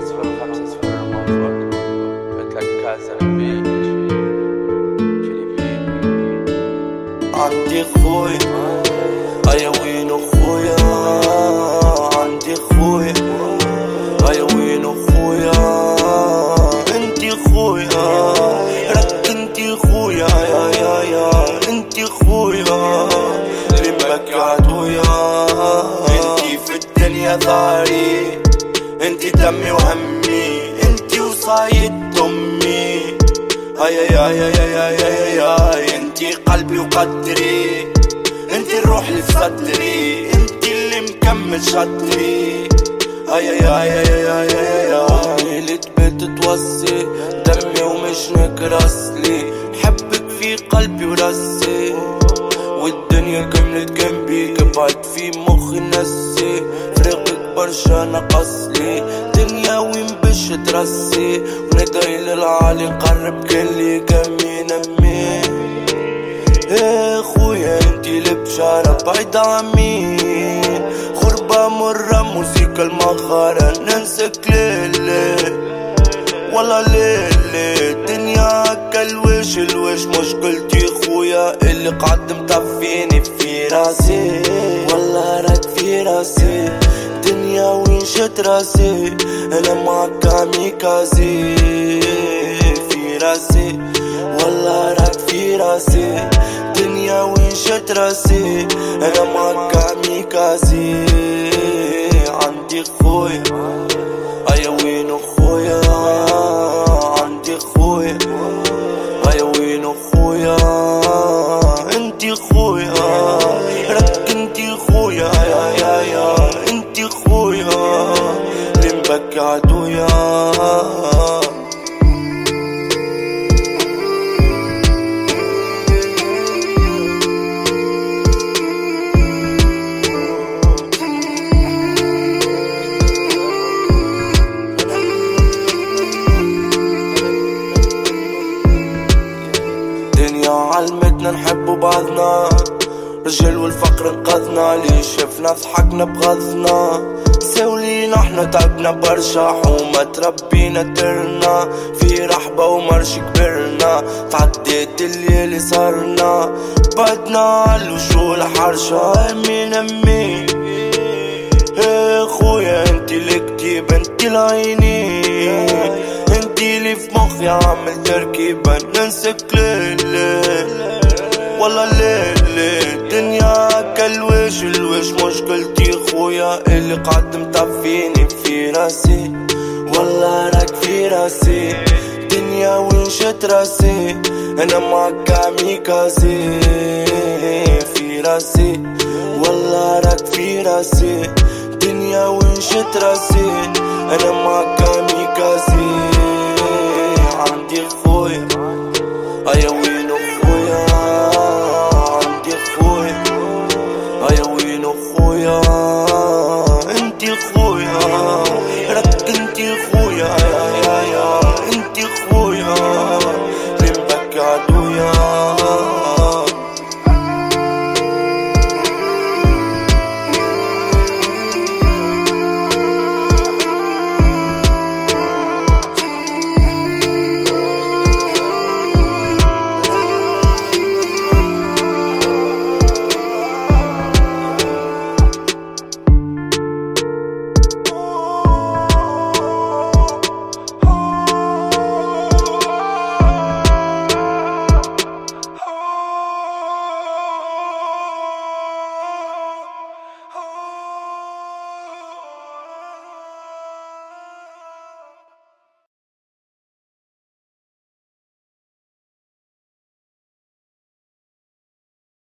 صفر خمسة صفر الموفق كازا البيت عندي خويا ايا وين خويا؟ عندي خويا ايا وين خويا؟ انتي خويا راك انتي خويا يا يا يا انتي خويا. لمك عدويا انتي في الدنيا ضاري. انتي دمي وهمي انتي وصايد امي هيا يا يا يا يا يا يا انتي قلبي وقدري انتي الروح اللي في صدري انتي اللي مكمل شطري هيا يا يا يا يا يا ليلة بيت توصي دمي ومش نكرسلي حبك في قلبي وراسي والدنيا كملت جنبي كبعت في مخي نسي برشا نقصلي دنيا وين باش ترسي؟ وندعي للعالي نقرب كلي كمي نمي. إيه خويا انتي البشارة بعيد عمي. غربة مرة موسيقى المغارة ننسك ليلي والله ليلي الدنيا كالوش الوش مشكلتي خويا. اللي قاعد مطفيني في راسي. والله راك في راسي. دنيا وين شت راسي؟ معك كاميكازي في راسي. والله راك في راسي. دنيا وين شت راسي؟ معك كاميكازي عندي خويا هيا وين اخويا عندي خويا هيا وين اخويا انتي خويا لمبك عدويا دنيا علمتنا نحب بعضنا. رجال والفقر انقذنا. لي شفنا ضحكنا بغضنا. ساولينا إحنا تعبنا برشا حومة تربينا ترنا. في رحبة ومرش كبرنا تعديت الليل صارنا بعدنا عالوشول حرشة امين امين. إيه خويا انتي الكتيب انتي العيني انتي اللي في مخي عامل تركيبة ننسك ليلي والله ليلي الدنيا كالوش الوش مشكلتي خويا اللي قاعد مطفيني في راسي. والله راك في راسي. دنيا وين شت راسي. أنا معك كاميكازي في راسي. والله راك في راسي. دنيا وين شت راسي. أنا معك كاميكازي عندي خويا. وين